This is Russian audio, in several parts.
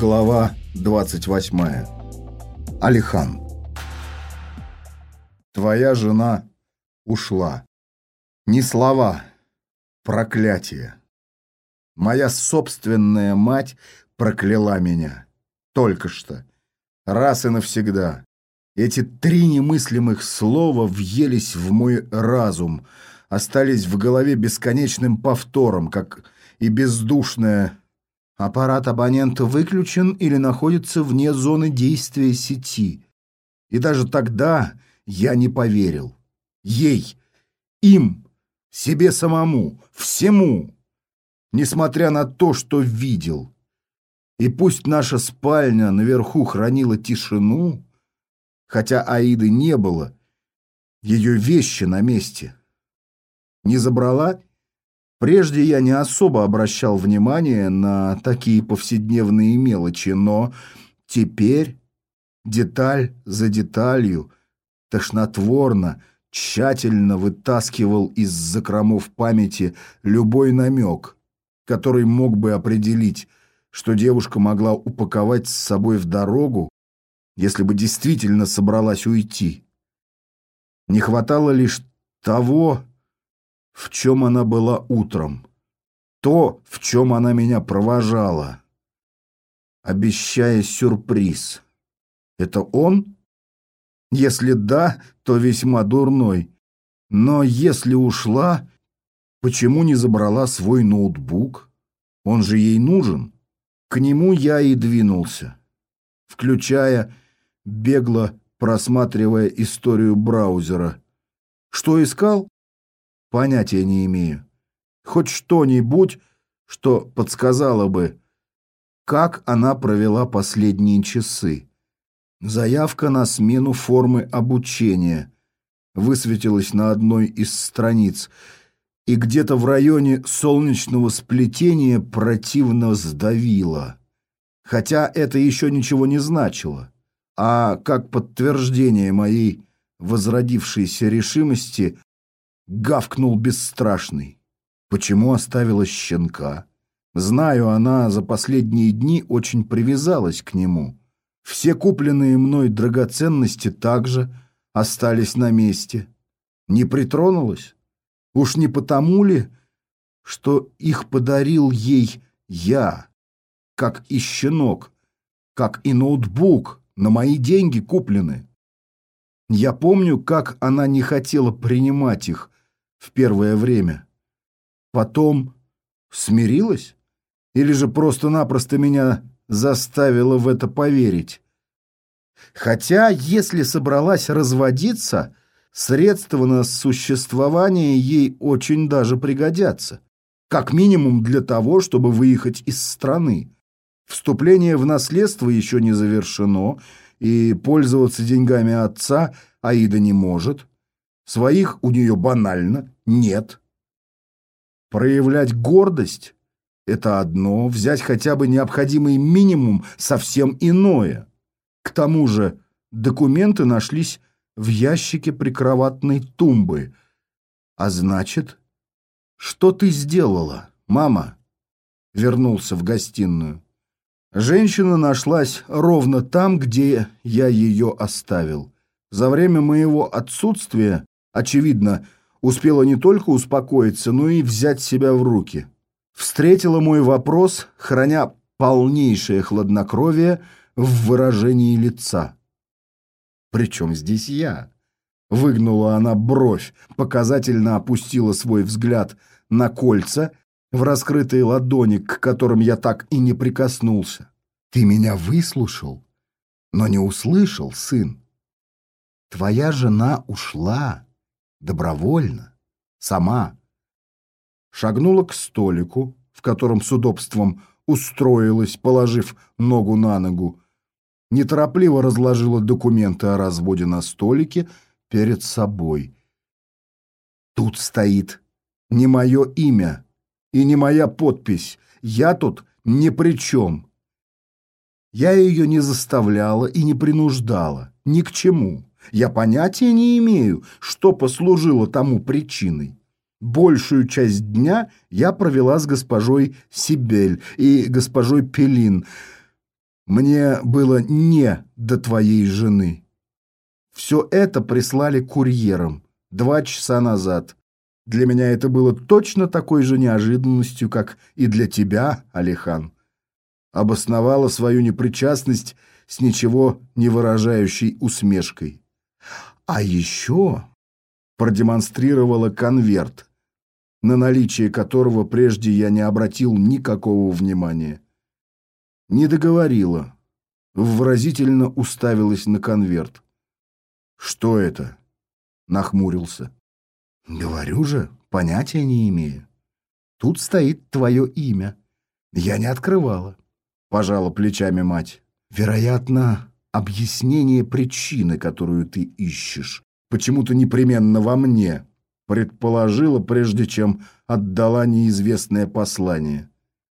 Глава 28. Алихан. Твоя жена ушла. Не слова, проклятие. Моя собственная мать прокляла меня. Только что. Раз и навсегда. Эти три немыслимых слова въелись в мой разум, остались в голове бесконечным повтором, как и бездушная Аппарат абонента выключен или находится вне зоны действия сети. И даже тогда я не поверил. Ей, им, себе самому, всему, несмотря на то, что видел. И пусть наша спальня наверху хранила тишину, хотя Аиды не было, ее вещи на месте. Не забрала Прежде я не особо обращал внимание на такие повседневные мелочи, но теперь деталь за деталью тошнотворно, тщательно вытаскивал из закромов памяти любой намек, который мог бы определить, что девушка могла упаковать с собой в дорогу, если бы действительно собралась уйти. Не хватало лишь того, в чем она была утром, то, в чем она меня провожала, обещая сюрприз. Это он? Если да, то весьма дурной. Но если ушла, почему не забрала свой ноутбук? Он же ей нужен. К нему я и двинулся, включая, бегло просматривая историю браузера. Что искал? Понятия не имею. Хоть что-нибудь, что подсказало бы, как она провела последние часы. Заявка на смену формы обучения высветилась на одной из страниц, и где-то в районе солнечного сплетения противно сдавило. Хотя это еще ничего не значило, а как подтверждение моей возродившейся решимости гавкнул бесстрашный. Почему оставила щенка? Знаю, она за последние дни очень привязалась к нему. Все купленные мной драгоценности также остались на месте. Не притронулась? Уж не потому ли, что их подарил ей я, как и щенок, как и ноутбук, на мои деньги куплены? Я помню, как она не хотела принимать их, в первое время. Потом смирилась? Или же просто-напросто меня заставила в это поверить? Хотя, если собралась разводиться, средства на существование ей очень даже пригодятся. Как минимум для того, чтобы выехать из страны. Вступление в наследство еще не завершено, и пользоваться деньгами отца Аида не может. Своих у нее банально нет. Проявлять гордость – это одно, взять хотя бы необходимый минимум – совсем иное. К тому же документы нашлись в ящике прикроватной тумбы. А значит, что ты сделала, мама? Вернулся в гостиную. Женщина нашлась ровно там, где я ее оставил. За время моего отсутствия очевидно, успела не только успокоиться, но и взять себя в руки. Встретила мой вопрос, храня полнейшее хладнокровие в выражении лица. «Причем здесь я?» Выгнула она бровь, показательно опустила свой взгляд на кольца в раскрытые ладони, к которым я так и не прикоснулся. «Ты меня выслушал, но не услышал, сын. Твоя жена ушла добровольно, сама. Шагнула к столику, в котором с удобством устроилась, положив ногу на ногу, неторопливо разложила документы о разводе на столике перед собой. Тут стоит не мое имя и не моя подпись. Я тут ни при чем. Я ее не заставляла и не принуждала. Ни к чему. Я понятия не имею, что послужило тому причиной. Большую часть дня я провела с госпожой Сибель и госпожой Пелин. Мне было не до твоей жены. Все это прислали курьером два часа назад. Для меня это было точно такой же неожиданностью, как и для тебя, Алихан. Обосновала свою непричастность с ничего не выражающей усмешкой. А еще продемонстрировала конверт, на наличие которого прежде я не обратил никакого внимания. Не договорила, выразительно уставилась на конверт. «Что это?» — нахмурился. «Говорю же, понятия не имею. Тут стоит твое имя. Я не открывала», — пожала плечами мать. «Вероятно, объяснение причины, которую ты ищешь, почему-то непременно во мне», предположила, прежде чем отдала неизвестное послание.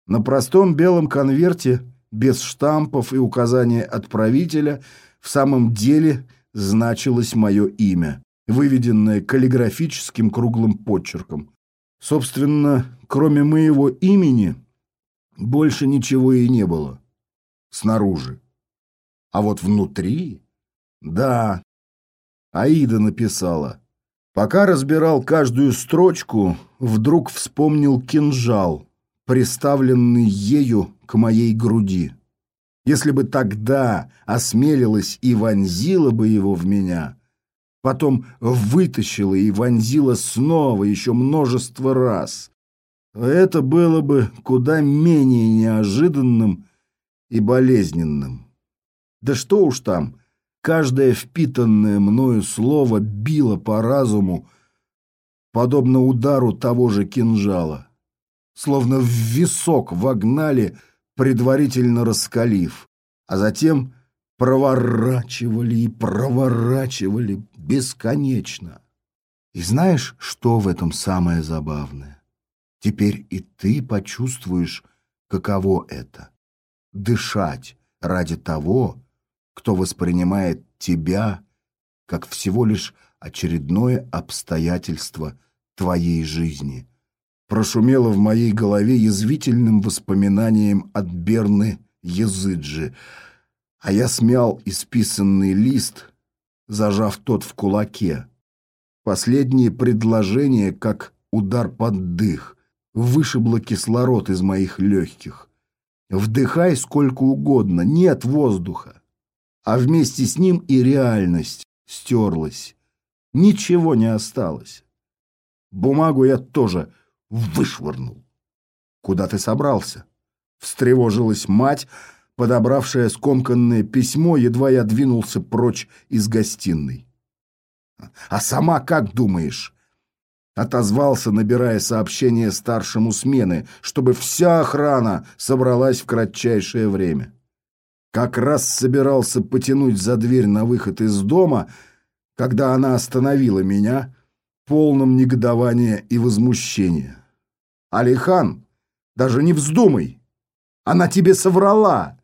На простом белом конверте, без штампов и указания отправителя, в самом деле значилось мое имя, выведенное каллиграфическим круглым почерком. Собственно, кроме моего имени, больше ничего и не было. Снаружи. А вот внутри... Да, Аида написала. Пока разбирал каждую строчку, вдруг вспомнил кинжал, приставленный ею к моей груди. Если бы тогда осмелилась и вонзила бы его в меня, потом вытащила и вонзила снова еще множество раз, это было бы куда менее неожиданным и болезненным. Да что уж там, каждое впитанное мною слово било по разуму, подобно удару того же кинжала. Словно в висок вогнали, предварительно раскалив, а затем проворачивали и проворачивали бесконечно. И знаешь, что в этом самое забавное? Теперь и ты почувствуешь, каково это — дышать ради того, кто воспринимает тебя как всего лишь очередное обстоятельство твоей жизни. Прошумело в моей голове язвительным воспоминанием от Берны Языджи, а я смял исписанный лист, зажав тот в кулаке. Последнее предложение, как удар под дых, вышибло кислород из моих легких. Вдыхай сколько угодно, нет воздуха. А вместе с ним и реальность стерлась. Ничего не осталось. Бумагу я тоже вышвырнул. Куда ты собрался? Встревожилась мать, подобравшая скомканное письмо, едва я двинулся прочь из гостиной. А сама как думаешь? Отозвался, набирая сообщение старшему смены, чтобы вся охрана собралась в кратчайшее время. Как раз собирался потянуть за дверь на выход из дома, когда она остановила меня, полном негодования и возмущения. «Алихан, даже не вздумай! Она тебе соврала!»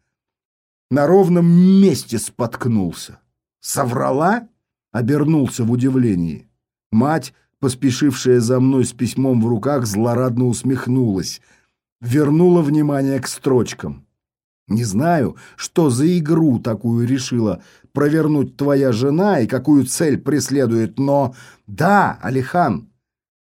На ровном месте споткнулся. «Соврала?» — обернулся в удивлении. Мать поспешившая за мной с письмом в руках, злорадно усмехнулась, вернула внимание к строчкам. Не знаю, что за игру такую решила провернуть твоя жена и какую цель преследует, но да, Алихан,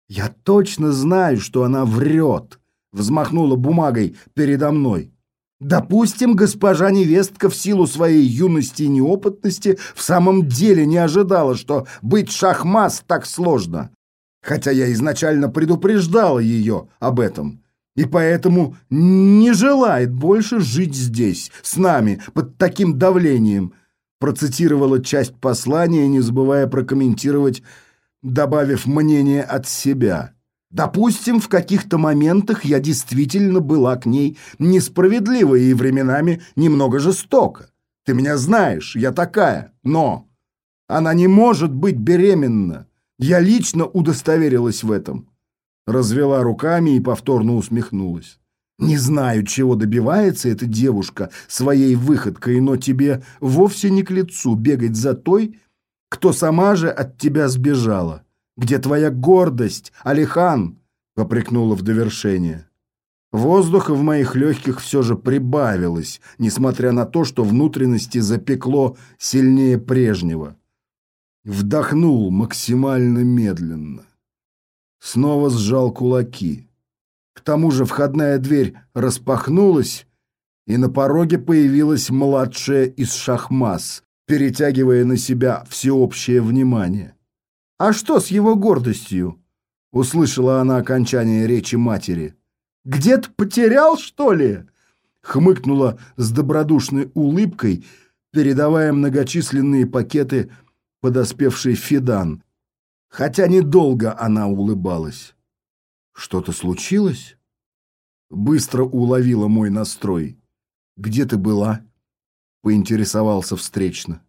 я точно знаю, что она врет, взмахнула бумагой передо мной. Допустим, госпожа невестка в силу своей юности и неопытности в самом деле не ожидала, что быть шахмас так сложно хотя я изначально предупреждала ее об этом, и поэтому не желает больше жить здесь, с нами, под таким давлением, процитировала часть послания, не забывая прокомментировать, добавив мнение от себя. Допустим, в каких-то моментах я действительно была к ней несправедлива и временами немного жестока. Ты меня знаешь, я такая, но она не может быть беременна. Я лично удостоверилась в этом. Развела руками и повторно усмехнулась. Не знаю, чего добивается эта девушка своей выходкой, но тебе вовсе не к лицу бегать за той, кто сама же от тебя сбежала. Где твоя гордость, Алихан? попрекнула в довершение. Воздуха в моих легких все же прибавилось, несмотря на то, что внутренности запекло сильнее прежнего. Вдохнул максимально медленно. Снова сжал кулаки. К тому же входная дверь распахнулась, и на пороге появилась младшая из шахмас, перетягивая на себя всеобщее внимание. «А что с его гордостью?» — услышала она окончание речи матери. «Где-то потерял, что ли?» — хмыкнула с добродушной улыбкой, передавая многочисленные пакеты подоспевший Фидан. Хотя недолго она улыбалась. «Что-то случилось?» Быстро уловила мой настрой. «Где ты была?» — поинтересовался встречно.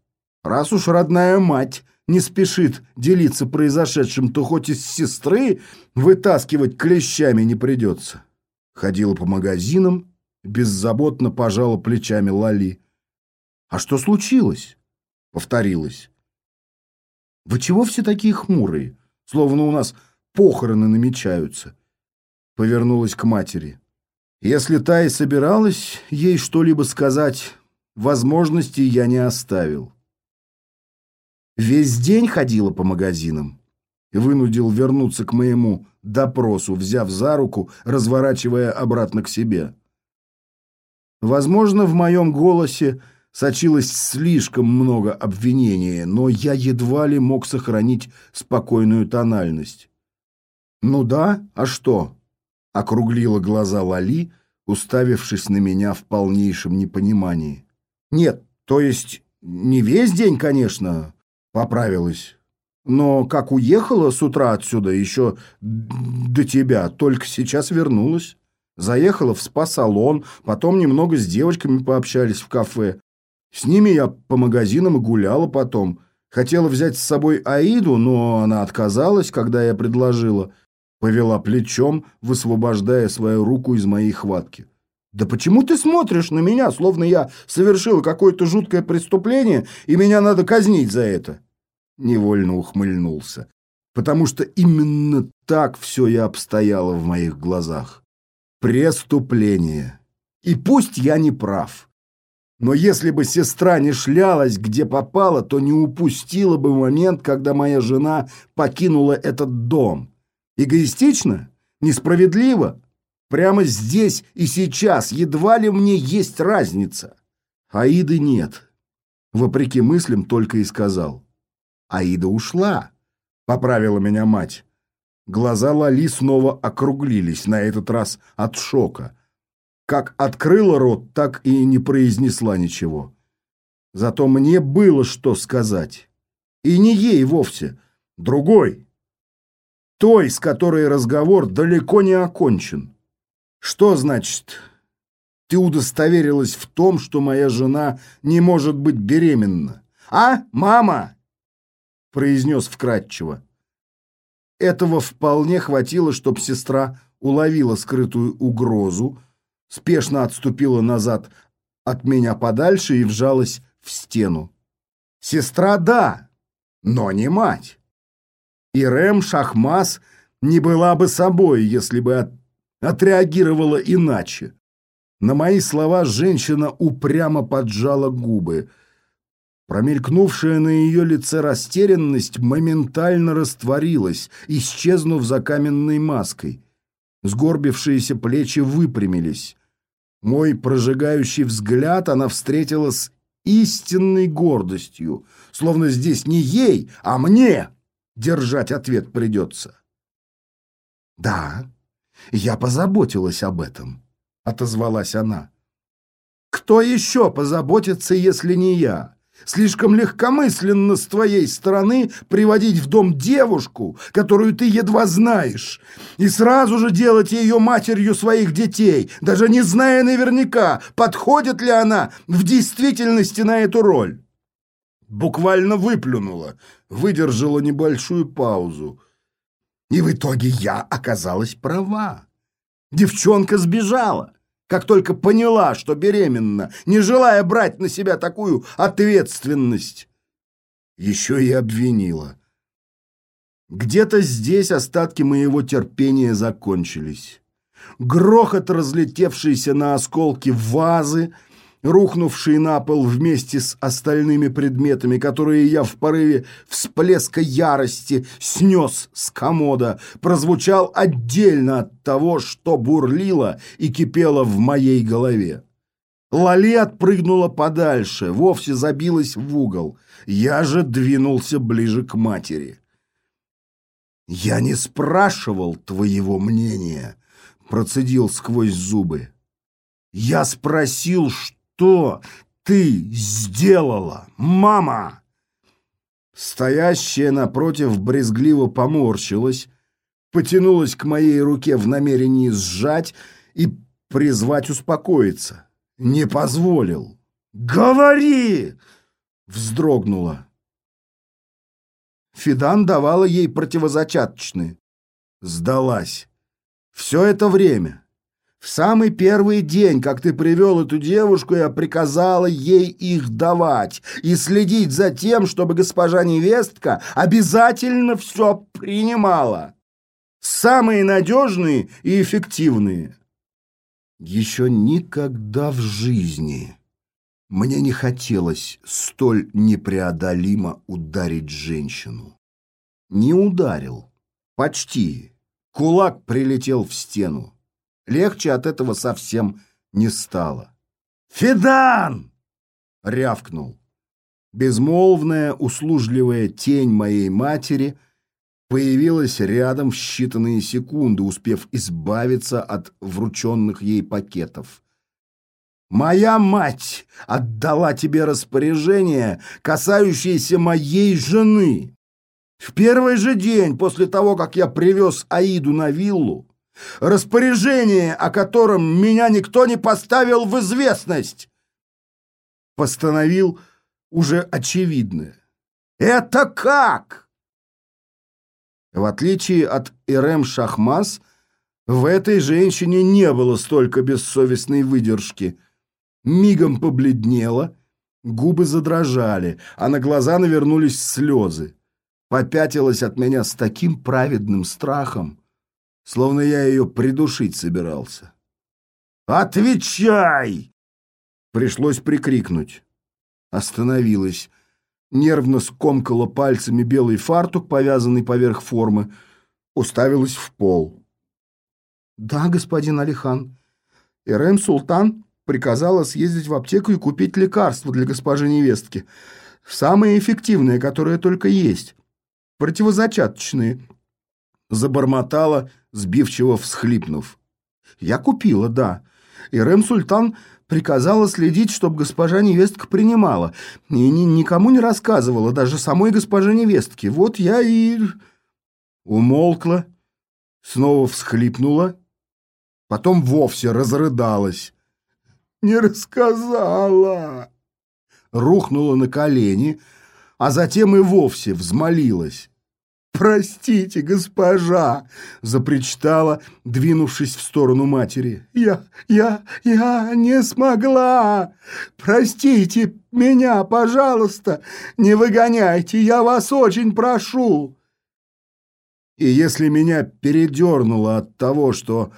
«Раз уж родная мать не спешит делиться произошедшим, то хоть из сестры вытаскивать клещами не придется». Ходила по магазинам, беззаботно пожала плечами Лали. «А что случилось?» — повторилась. «Вы чего все такие хмурые? Словно у нас похороны намечаются». Повернулась к матери. Если та и собиралась ей что-либо сказать, возможности я не оставил. Весь день ходила по магазинам. Вынудил вернуться к моему допросу, взяв за руку, разворачивая обратно к себе. Возможно, в моем голосе сочилось слишком много обвинения, но я едва ли мог сохранить спокойную тональность. «Ну да, а что?» округлила глаза Лали, уставившись на меня в полнейшем непонимании. «Нет, то есть не весь день, конечно», — поправилась. «Но как уехала с утра отсюда, еще до тебя, только сейчас вернулась. Заехала в спа-салон, потом немного с девочками пообщались в кафе. С ними я по магазинам гуляла потом. Хотела взять с собой Аиду, но она отказалась, когда я предложила. Повела плечом, высвобождая свою руку из моей хватки. «Да почему ты смотришь на меня, словно я совершил какое-то жуткое преступление, и меня надо казнить за это?» Невольно ухмыльнулся, потому что именно так все и обстояло в моих глазах. Преступление. И пусть я не прав. Но если бы сестра не шлялась, где попала, то не упустила бы момент, когда моя жена покинула этот дом. Эгоистично? Несправедливо? Прямо здесь и сейчас едва ли мне есть разница. Аиды нет. Вопреки мыслям только и сказал. Аида ушла, поправила меня мать. Глаза Лали снова округлились, на этот раз от шока. Как открыла рот, так и не произнесла ничего. Зато мне было что сказать. И не ей вовсе, другой, той, с которой разговор далеко не окончен. Что значит, ты удостоверилась в том, что моя жена не может быть беременна? А, мама? произнес вкратчиво. Этого вполне хватило, чтобы сестра уловила скрытую угрозу, спешно отступила назад от меня подальше и вжалась в стену. Сестра, да, но не мать. И Рэм Шахмас не была бы собой, если бы от... отреагировала иначе. На мои слова женщина упрямо поджала губы. Промелькнувшая на ее лице растерянность моментально растворилась, исчезнув за каменной маской. Сгорбившиеся плечи выпрямились. Мой прожигающий взгляд она встретила с истинной гордостью, словно здесь не ей, а мне держать ответ придется. «Да, я позаботилась об этом», — отозвалась она. «Кто еще позаботится, если не я? Слишком легкомысленно с твоей стороны приводить в дом девушку, которую ты едва знаешь, и сразу же делать ее матерью своих детей, даже не зная наверняка, подходит ли она в действительности на эту роль» буквально выплюнула, выдержала небольшую паузу. И в итоге я оказалась права. Девчонка сбежала, как только поняла, что беременна, не желая брать на себя такую ответственность. Еще и обвинила. Где-то здесь остатки моего терпения закончились. грохот разлетевшейся на осколки вазы, рухнувшие на пол вместе с остальными предметами, которые я в порыве всплеска ярости снес с комода, прозвучал отдельно от того, что бурлило и кипело в моей голове. Лали отпрыгнула подальше, вовсе забилась в угол. Я же двинулся ближе к матери. «Я не спрашивал твоего мнения», — процедил сквозь зубы. «Я спросил, что ты сделала, мама?» Стоящая напротив брезгливо поморщилась, потянулась к моей руке в намерении сжать и призвать успокоиться. Не позволил. «Говори!» — вздрогнула. Фидан давала ей противозачаточные. Сдалась. Все это время. В самый первый день, как ты привел эту девушку, я приказала ей их давать и следить за тем, чтобы госпожа невестка обязательно все принимала. Самые надежные и эффективные. Еще никогда в жизни мне не хотелось столь непреодолимо ударить женщину. Не ударил. Почти. Кулак прилетел в стену. Легче от этого совсем не стало. «Федан!» — рявкнул. Безмолвная, услужливая тень моей матери появилась рядом в считанные секунды, успев избавиться от врученных ей пакетов. «Моя мать отдала тебе распоряжение, касающееся моей жены. В первый же день после того, как я привез Аиду на виллу, распоряжение, о котором меня никто не поставил в известность, постановил уже очевидное. Это как?» В отличие от Ирем Шахмас, в этой женщине не было столько бессовестной выдержки. Мигом побледнела, губы задрожали, а на глаза навернулись слезы. Попятилась от меня с таким праведным страхом, словно я ее придушить собирался. «Отвечай!» Пришлось прикрикнуть. Остановилась, нервно скомкала пальцами белый фартук, повязанный поверх формы, уставилась в пол. «Да, господин Алихан, Эрэм Султан приказала съездить в аптеку и купить лекарство для госпожи невестки. Самые эффективные, которые только есть. Противозачаточные». Забормотала, сбивчиво всхлипнув. «Я купила, да. Ирэм Султан приказала следить, чтобы госпожа невестка принимала. И ни, никому не рассказывала, даже самой госпоже невестке. Вот я и... Умолкла, снова всхлипнула, потом вовсе разрыдалась. «Не рассказала!» Рухнула на колени, а затем и вовсе взмолилась. «Простите, госпожа!» — запричитала, двинувшись в сторону матери. «Я, я, я не смогла! Простите меня, пожалуйста! Не выгоняйте, я вас очень прошу!» И если меня передернуло от того, что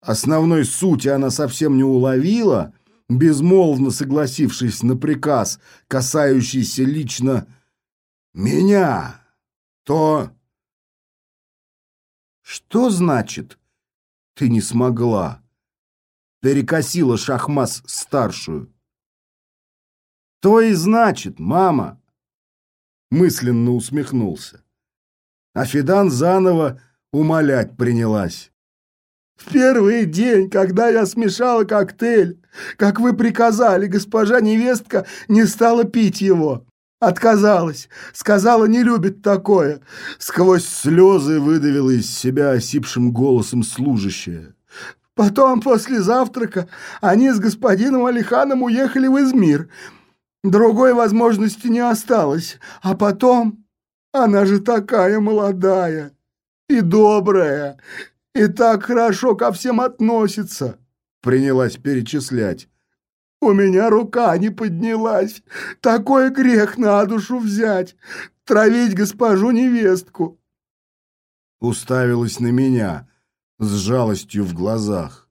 основной сути она совсем не уловила, безмолвно согласившись на приказ, касающийся лично меня, то что значит «ты не смогла»? Перекосила Шахмас старшую. То и значит, мама. Мысленно усмехнулся. А Федан заново умолять принялась. В первый день, когда я смешала коктейль, как вы приказали, госпожа невестка не стала пить его. Отказалась, сказала, не любит такое. Сквозь слезы выдавила из себя осипшим голосом служащая. Потом, после завтрака, они с господином Алиханом уехали в Измир. Другой возможности не осталось. А потом, она же такая молодая и добрая, и так хорошо ко всем относится. Принялась перечислять. У меня рука не поднялась. Такой грех на душу взять. Травить госпожу невестку. Уставилась на меня, с жалостью в глазах.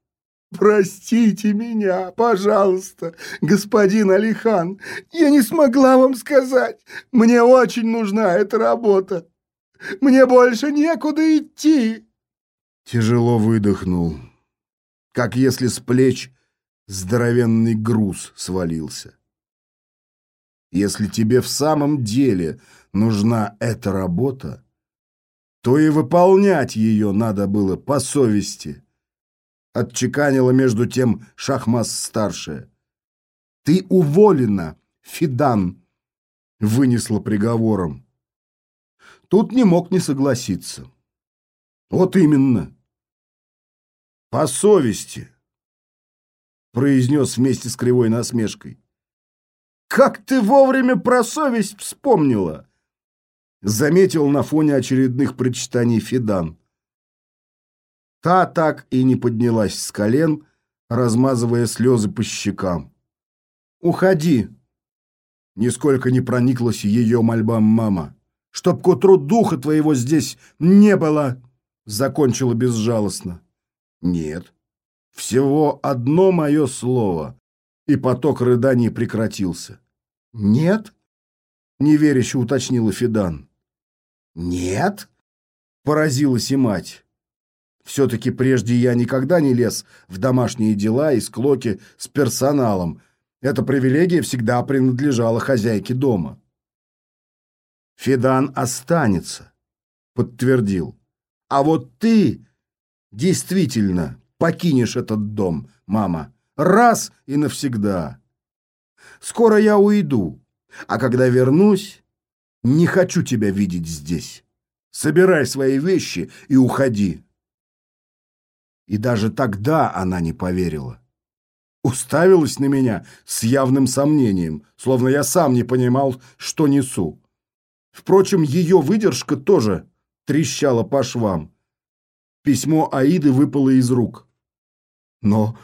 «Простите меня, пожалуйста, господин Алихан. Я не смогла вам сказать. Мне очень нужна эта работа. Мне больше некуда идти». Тяжело выдохнул, как если с плеч здоровенный груз свалился. Если тебе в самом деле нужна эта работа, то и выполнять ее надо было по совести отчеканила между тем Шахмас-старшая. «Ты уволена, Фидан!» — вынесла приговором. Тут не мог не согласиться. «Вот именно!» «По совести!» — произнес вместе с кривой насмешкой. «Как ты вовремя про совесть вспомнила!» Заметил на фоне очередных прочитаний Фидан. Та так и не поднялась с колен, размазывая слезы по щекам. «Уходи!» Нисколько не прониклась ее мольбам мама. «Чтоб к утру духа твоего здесь не было!» Закончила безжалостно. «Нет, всего одно мое слово!» И поток рыданий прекратился. «Нет?» — неверяще уточнила Федан. «Нет?» — поразилась и мать. Все-таки прежде я никогда не лез в домашние дела и склоки с персоналом. Эта привилегия всегда принадлежала хозяйке дома. «Федан останется», — подтвердил. «А вот ты действительно покинешь этот дом, мама, раз и навсегда. Скоро я уйду, а когда вернусь, не хочу тебя видеть здесь. Собирай свои вещи и уходи». И даже тогда она не поверила. Уставилась на меня с явным сомнением, словно я сам не понимал, что несу. Впрочем, ее выдержка тоже трещала по швам. Письмо Аиды выпало из рук. «Но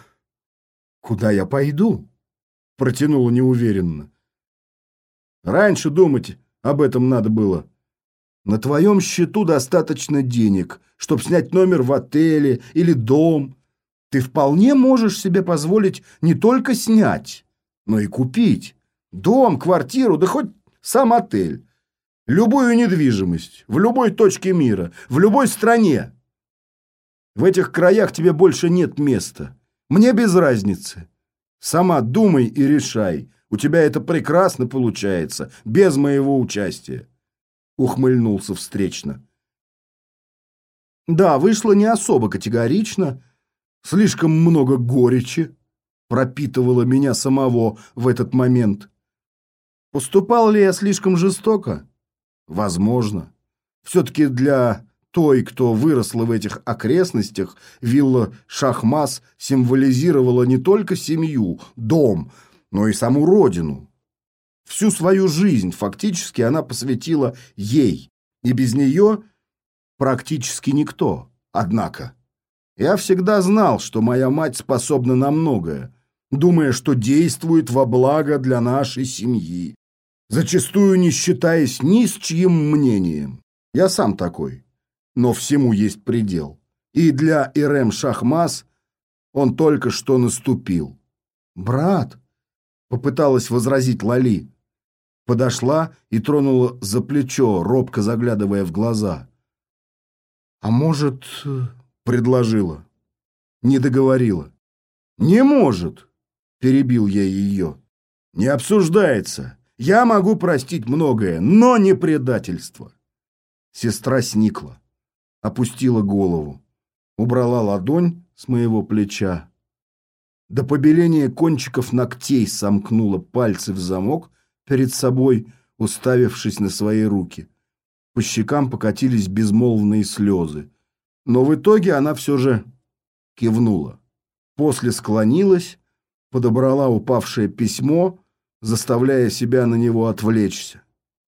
куда я пойду?» — протянула неуверенно. «Раньше думать об этом надо было», на твоем счету достаточно денег, чтобы снять номер в отеле или дом. Ты вполне можешь себе позволить не только снять, но и купить. Дом, квартиру, да хоть сам отель. Любую недвижимость, в любой точке мира, в любой стране. В этих краях тебе больше нет места. Мне без разницы. Сама думай и решай. У тебя это прекрасно получается, без моего участия ухмыльнулся встречно. Да, вышло не особо категорично, слишком много горечи пропитывало меня самого в этот момент. Поступал ли я слишком жестоко? Возможно. Все-таки для той, кто выросла в этих окрестностях, вилла Шахмас символизировала не только семью, дом, но и саму родину. Всю свою жизнь фактически она посвятила ей, и без нее практически никто. Однако, я всегда знал, что моя мать способна на многое, думая, что действует во благо для нашей семьи, зачастую не считаясь ни с чьим мнением. Я сам такой, но всему есть предел. И для Ирем Шахмас он только что наступил. «Брат», — попыталась возразить Лали, подошла и тронула за плечо, робко заглядывая в глаза. «А может...» — предложила. Не договорила. «Не может!» — перебил я ее. «Не обсуждается. Я могу простить многое, но не предательство». Сестра сникла, опустила голову, убрала ладонь с моего плеча. До побеления кончиков ногтей сомкнула пальцы в замок перед собой, уставившись на свои руки. По щекам покатились безмолвные слезы. Но в итоге она все же кивнула. После склонилась, подобрала упавшее письмо, заставляя себя на него отвлечься.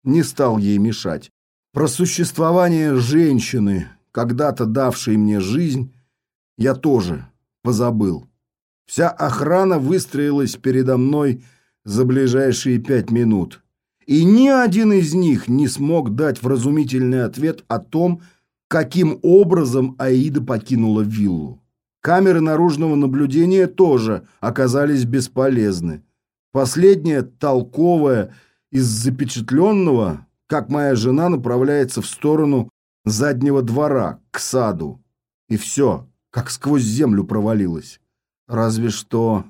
Не стал ей мешать. Про существование женщины, когда-то давшей мне жизнь, я тоже позабыл. Вся охрана выстроилась передо мной за ближайшие пять минут. И ни один из них не смог дать вразумительный ответ о том, каким образом Аида покинула виллу. Камеры наружного наблюдения тоже оказались бесполезны. Последняя толковая из запечатленного, как моя жена направляется в сторону заднего двора, к саду. И все, как сквозь землю провалилось. Разве что...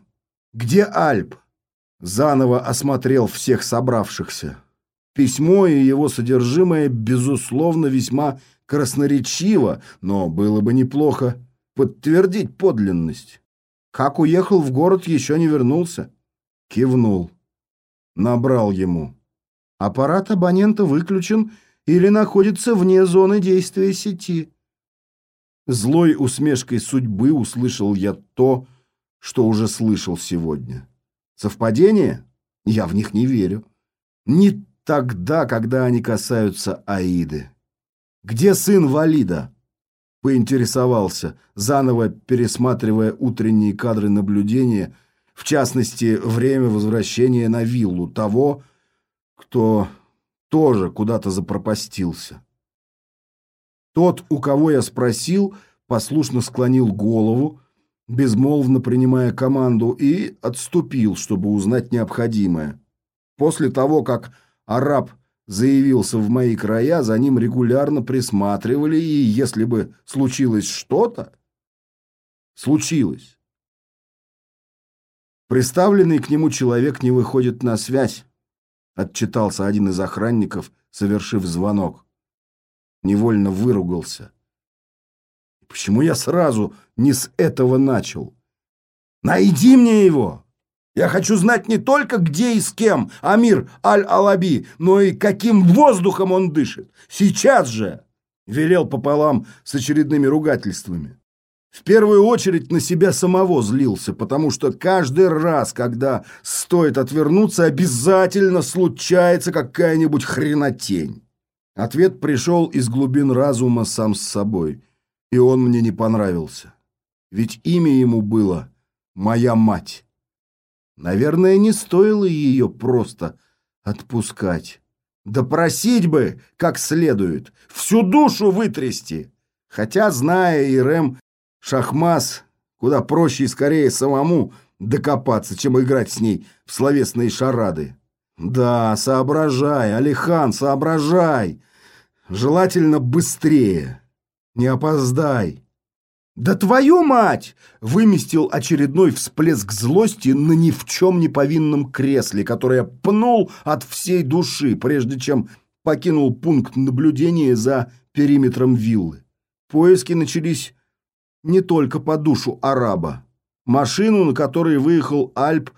Где Альп? Заново осмотрел всех собравшихся. Письмо и его содержимое, безусловно, весьма красноречиво, но было бы неплохо подтвердить подлинность. Как уехал в город, еще не вернулся. Кивнул. Набрал ему. Аппарат абонента выключен или находится вне зоны действия сети. Злой усмешкой судьбы услышал я то, что уже слышал сегодня. Совпадение? Я в них не верю. Не тогда, когда они касаются Аиды. Где сын Валида? Поинтересовался, заново пересматривая утренние кадры наблюдения, в частности, время возвращения на виллу того, кто тоже куда-то запропастился. Тот, у кого я спросил, послушно склонил голову, безмолвно принимая команду, и отступил, чтобы узнать необходимое. После того, как араб заявился в мои края, за ним регулярно присматривали, и если бы случилось что-то... Случилось. Приставленный к нему человек не выходит на связь, отчитался один из охранников, совершив звонок невольно выругался. Почему я сразу не с этого начал? Найди мне его! Я хочу знать не только где и с кем Амир Аль-Алаби, но и каким воздухом он дышит. Сейчас же!» Велел пополам с очередными ругательствами. В первую очередь на себя самого злился, потому что каждый раз, когда стоит отвернуться, обязательно случается какая-нибудь хренотень. Ответ пришел из глубин разума сам с собой, и он мне не понравился. Ведь имя ему было «Моя мать». Наверное, не стоило ее просто отпускать. Да просить бы, как следует, всю душу вытрясти. Хотя, зная Ирем Шахмас, куда проще и скорее самому докопаться, чем играть с ней в словесные шарады. Да, соображай, Алихан, соображай. Желательно быстрее. Не опоздай. Да твою мать! Выместил очередной всплеск злости на ни в чем не повинном кресле, которое пнул от всей души, прежде чем покинул пункт наблюдения за периметром виллы. Поиски начались не только по душу араба. Машину, на которой выехал Альп,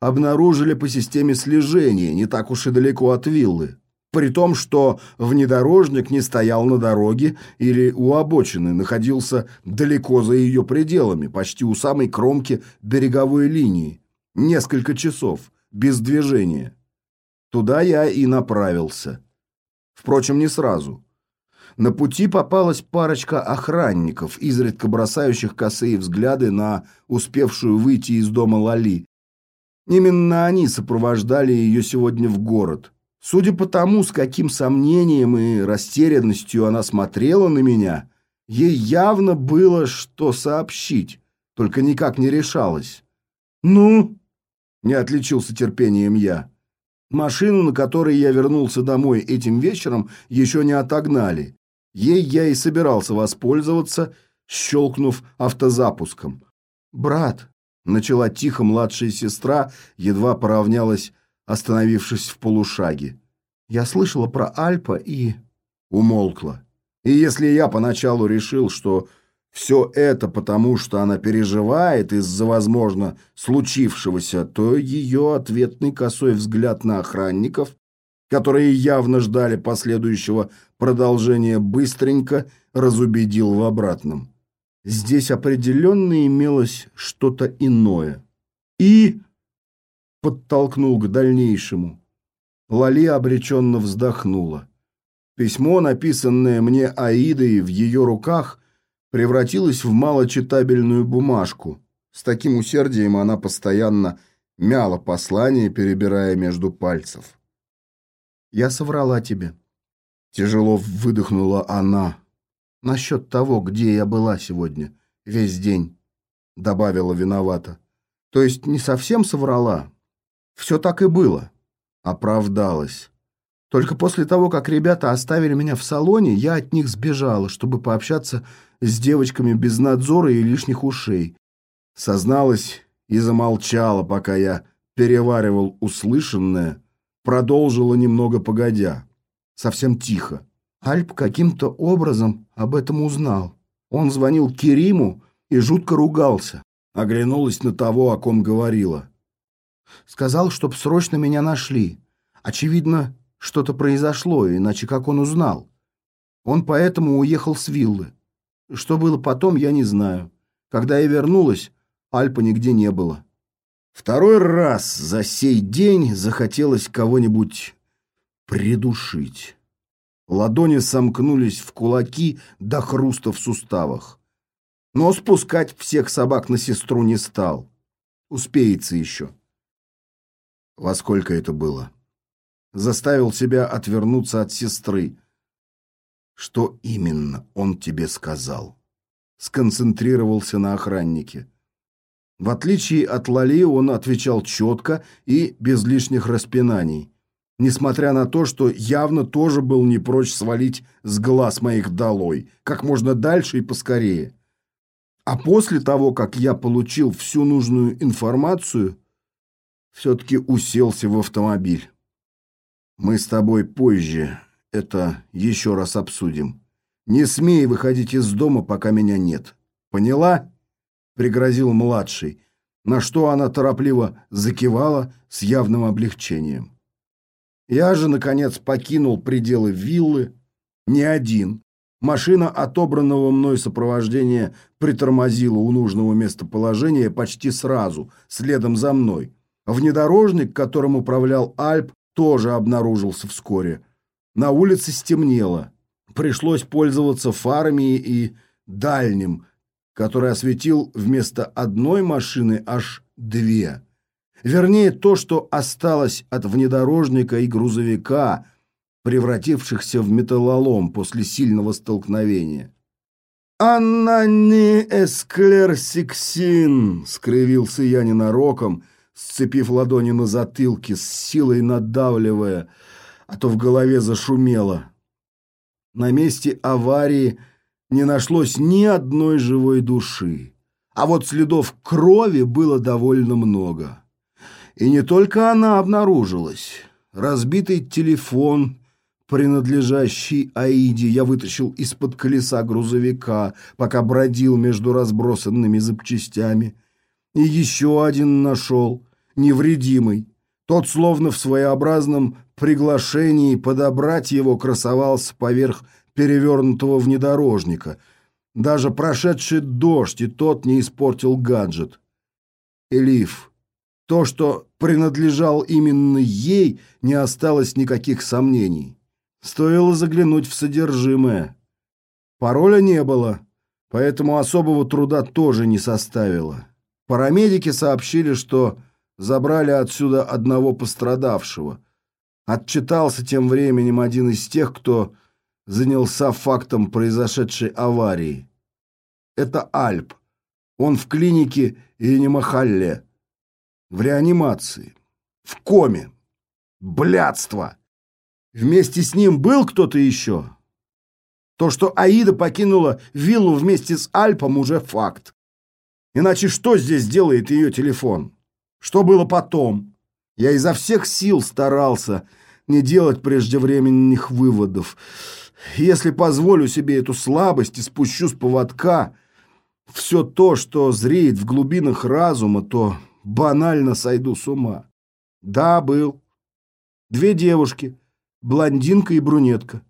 обнаружили по системе слежения, не так уж и далеко от виллы. При том, что внедорожник не стоял на дороге или у обочины, находился далеко за ее пределами, почти у самой кромки береговой линии. Несколько часов, без движения. Туда я и направился. Впрочем, не сразу. На пути попалась парочка охранников, изредка бросающих косые взгляды на успевшую выйти из дома Лали, Именно они сопровождали ее сегодня в город. Судя по тому, с каким сомнением и растерянностью она смотрела на меня, ей явно было что сообщить, только никак не решалась. «Ну?» — не отличился терпением я. Машину, на которой я вернулся домой этим вечером, еще не отогнали. Ей я и собирался воспользоваться, щелкнув автозапуском. «Брат», Начала тихо младшая сестра, едва поравнялась, остановившись в полушаге. Я слышала про Альпа и... Умолкла. И если я поначалу решил, что все это потому, что она переживает из-за, возможно, случившегося, то ее ответный косой взгляд на охранников, которые явно ждали последующего продолжения, быстренько разубедил в обратном. Здесь определенно имелось что-то иное. И подтолкнул к дальнейшему. Лали обреченно вздохнула. Письмо, написанное мне Аидой в ее руках, превратилось в малочитабельную бумажку. С таким усердием она постоянно мяла послание, перебирая между пальцев. «Я соврала тебе», — тяжело выдохнула она. насчет того, где я была сегодня весь день», — добавила виновата. «То есть не совсем соврала. Все так и было. Оправдалась. Только после того, как ребята оставили меня в салоне, я от них сбежала, чтобы пообщаться с девочками без надзора и лишних ушей. Созналась и замолчала, пока я переваривал услышанное, продолжила немного погодя, совсем тихо. Альп каким-то образом об этом узнал. Он звонил Кериму и жутко ругался. Оглянулась на того, о ком говорила. Сказал, чтоб срочно меня нашли. Очевидно, что-то произошло, иначе как он узнал? Он поэтому уехал с виллы. Что было потом, я не знаю. Когда я вернулась, Альпа нигде не было. Второй раз за сей день захотелось кого-нибудь придушить. Ладони сомкнулись в кулаки до хруста в суставах. Но спускать всех собак на сестру не стал. Успеется еще. Во сколько это было? Заставил себя отвернуться от сестры. Что именно он тебе сказал? Сконцентрировался на охраннике. В отличие от Лали, он отвечал четко и без лишних распинаний, несмотря на то, что явно тоже был не прочь свалить с глаз моих долой, как можно дальше и поскорее. А после того, как я получил всю нужную информацию, все-таки уселся в автомобиль. Мы с тобой позже это еще раз обсудим. Не смей выходить из дома, пока меня нет. Поняла? Пригрозил младший, на что она торопливо закивала с явным облегчением. Я же, наконец, покинул пределы виллы, не один. Машина отобранного мной сопровождения притормозила у нужного местоположения почти сразу, следом за мной. Внедорожник, которым управлял Альп, тоже обнаружился вскоре. На улице стемнело. Пришлось пользоваться фарами и дальним, который осветил вместо одной машины аж две. Вернее, то, что осталось от внедорожника и грузовика, превратившихся в металлолом после сильного столкновения. «Аннани эсклерсиксин!» — скривился я ненароком, сцепив ладони на затылке, с силой надавливая, а то в голове зашумело. На месте аварии не нашлось ни одной живой души, а вот следов крови было довольно много. И не только она обнаружилась. Разбитый телефон, принадлежащий Аиде, я вытащил из-под колеса грузовика, пока бродил между разбросанными запчастями. И еще один нашел, невредимый. Тот, словно в своеобразном приглашении подобрать его, красовался поверх перевернутого внедорожника. Даже прошедший дождь и тот не испортил гаджет. Элиф. То, что принадлежал именно ей, не осталось никаких сомнений. Стоило заглянуть в содержимое. Пароля не было, поэтому особого труда тоже не составило. Парамедики сообщили, что забрали отсюда одного пострадавшего. Отчитался тем временем один из тех, кто занялся фактом произошедшей аварии. Это Альп. Он в клинике Иенимахалле. В реанимации. В коме. Блядство! Вместе с ним был кто-то еще? То, что Аида покинула виллу вместе с Альпом, уже факт. Иначе что здесь делает ее телефон? Что было потом? Я изо всех сил старался не делать преждевременных выводов. Если позволю себе эту слабость и спущу с поводка все то, что зреет в глубинах разума, то банально сойду с ума. Да, был. Две девушки, блондинка и брюнетка.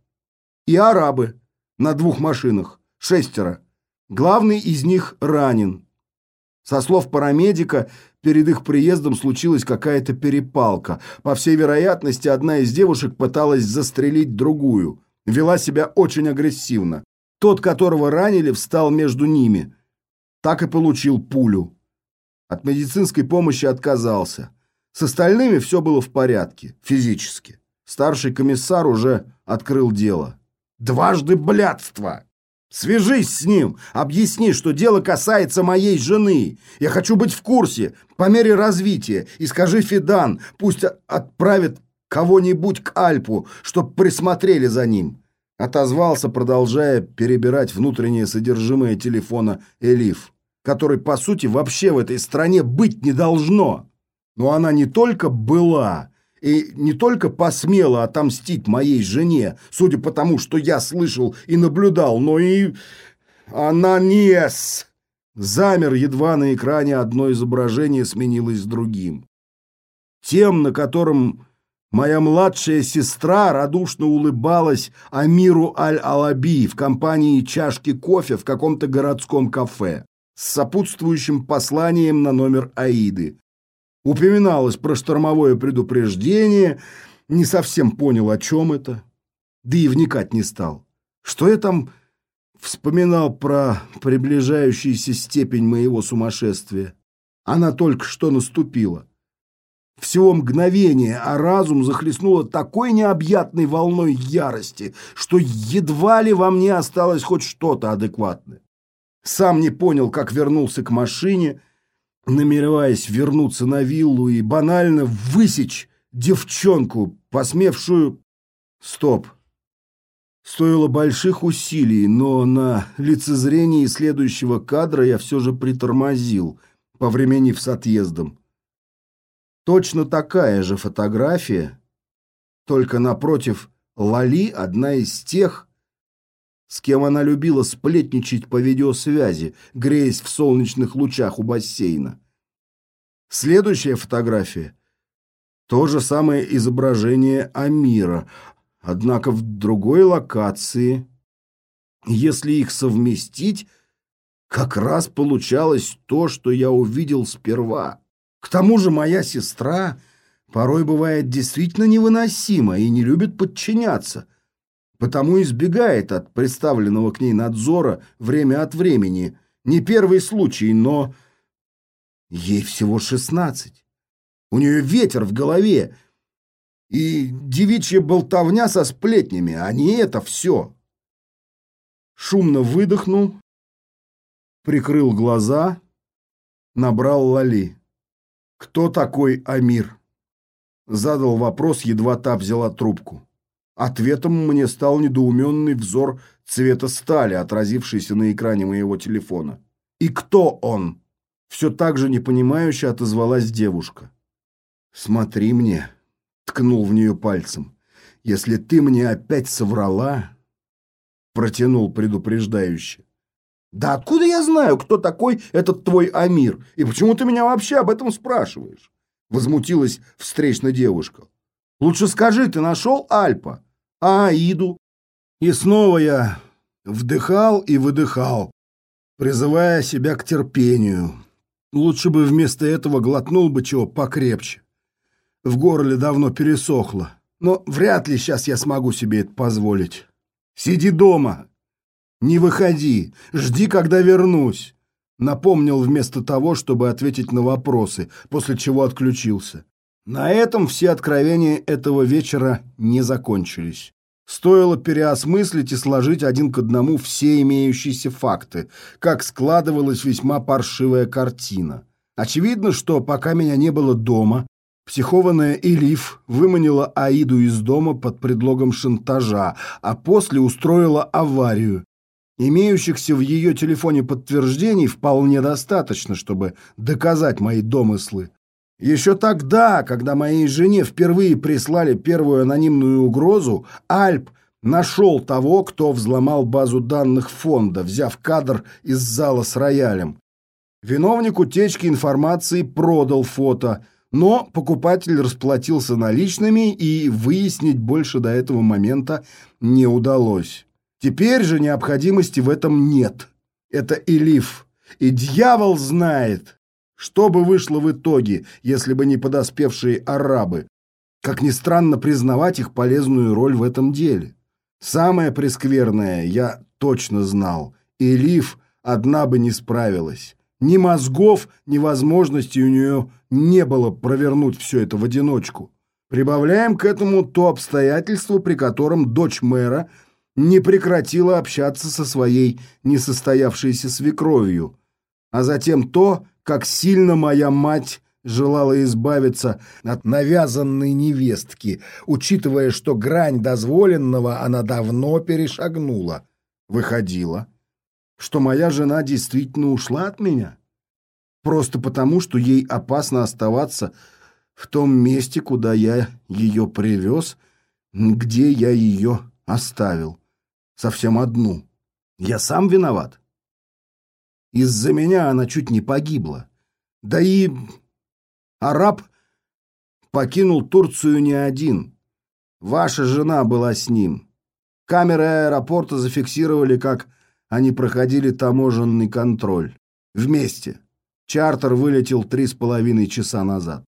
И арабы на двух машинах, шестеро. Главный из них ранен. Со слов парамедика, перед их приездом случилась какая-то перепалка. По всей вероятности, одна из девушек пыталась застрелить другую. Вела себя очень агрессивно. Тот, которого ранили, встал между ними. Так и получил пулю. От медицинской помощи отказался. С остальными все было в порядке, физически. Старший комиссар уже открыл дело. «Дважды блядство!» Свяжись с ним, объясни, что дело касается моей жены. Я хочу быть в курсе по мере развития. И скажи Фидан, пусть отправит кого-нибудь к Альпу, чтоб присмотрели за ним. Отозвался, продолжая перебирать внутреннее содержимое телефона Элиф, который, по сути, вообще в этой стране быть не должно. Но она не только была, и не только посмела отомстить моей жене, судя по тому, что я слышал и наблюдал, но и... Ананес! Замер, едва на экране одно изображение сменилось другим. Тем, на котором моя младшая сестра радушно улыбалась Амиру Аль-Алаби в компании чашки кофе в каком-то городском кафе с сопутствующим посланием на номер Аиды. Упоминалось про штормовое предупреждение, не совсем понял, о чем это, да и вникать не стал. Что я там вспоминал про приближающуюся степень моего сумасшествия? Она только что наступила. Всего мгновение, а разум захлестнуло такой необъятной волной ярости, что едва ли во мне осталось хоть что-то адекватное. Сам не понял, как вернулся к машине, намереваясь вернуться на виллу и банально высечь девчонку, посмевшую... Стоп. Стоило больших усилий, но на лицезрении следующего кадра я все же притормозил, повременив с отъездом. Точно такая же фотография, только напротив Лали одна из тех, с кем она любила сплетничать по видеосвязи, греясь в солнечных лучах у бассейна. Следующая фотография – то же самое изображение Амира, однако в другой локации. Если их совместить, как раз получалось то, что я увидел сперва. К тому же моя сестра порой бывает действительно невыносима и не любит подчиняться – потому избегает от представленного к ней надзора время от времени. Не первый случай, но ей всего шестнадцать. У нее ветер в голове и девичья болтовня со сплетнями, а не это все. Шумно выдохнул, прикрыл глаза, набрал Лали. «Кто такой Амир?» Задал вопрос, едва та взяла трубку. Ответом мне стал недоуменный взор цвета стали, отразившийся на экране моего телефона. «И кто он?» Все так же непонимающе отозвалась девушка. «Смотри мне», — ткнул в нее пальцем. «Если ты мне опять соврала...» Протянул предупреждающе. «Да откуда я знаю, кто такой этот твой Амир? И почему ты меня вообще об этом спрашиваешь?» Возмутилась встречно девушка. Лучше скажи, ты нашел Альпа? А Аиду? И снова я вдыхал и выдыхал, призывая себя к терпению. Лучше бы вместо этого глотнул бы чего покрепче. В горле давно пересохло, но вряд ли сейчас я смогу себе это позволить. Сиди дома, не выходи, жди, когда вернусь. Напомнил вместо того, чтобы ответить на вопросы, после чего отключился. На этом все откровения этого вечера не закончились. Стоило переосмыслить и сложить один к одному все имеющиеся факты, как складывалась весьма паршивая картина. Очевидно, что пока меня не было дома, психованная Элиф выманила Аиду из дома под предлогом шантажа, а после устроила аварию. Имеющихся в ее телефоне подтверждений вполне достаточно, чтобы доказать мои домыслы. Еще тогда, когда моей жене впервые прислали первую анонимную угрозу, Альп нашел того, кто взломал базу данных фонда, взяв кадр из зала с роялем. Виновник утечки информации продал фото, но покупатель расплатился наличными и выяснить больше до этого момента не удалось. Теперь же необходимости в этом нет. Это Элиф. И дьявол знает, что бы вышло в итоге, если бы не подоспевшие арабы? Как ни странно признавать их полезную роль в этом деле. Самое прескверное я точно знал. Элиф одна бы не справилась. Ни мозгов, ни возможности у нее не было провернуть все это в одиночку. Прибавляем к этому то обстоятельство, при котором дочь мэра не прекратила общаться со своей несостоявшейся свекровью, а затем то, как сильно моя мать желала избавиться от навязанной невестки, учитывая, что грань дозволенного она давно перешагнула. Выходила, что моя жена действительно ушла от меня, просто потому, что ей опасно оставаться в том месте, куда я ее привез, где я ее оставил, совсем одну. Я сам виноват. Из-за меня она чуть не погибла. Да и араб покинул Турцию не один. Ваша жена была с ним. Камеры аэропорта зафиксировали, как они проходили таможенный контроль. Вместе. Чартер вылетел три с половиной часа назад.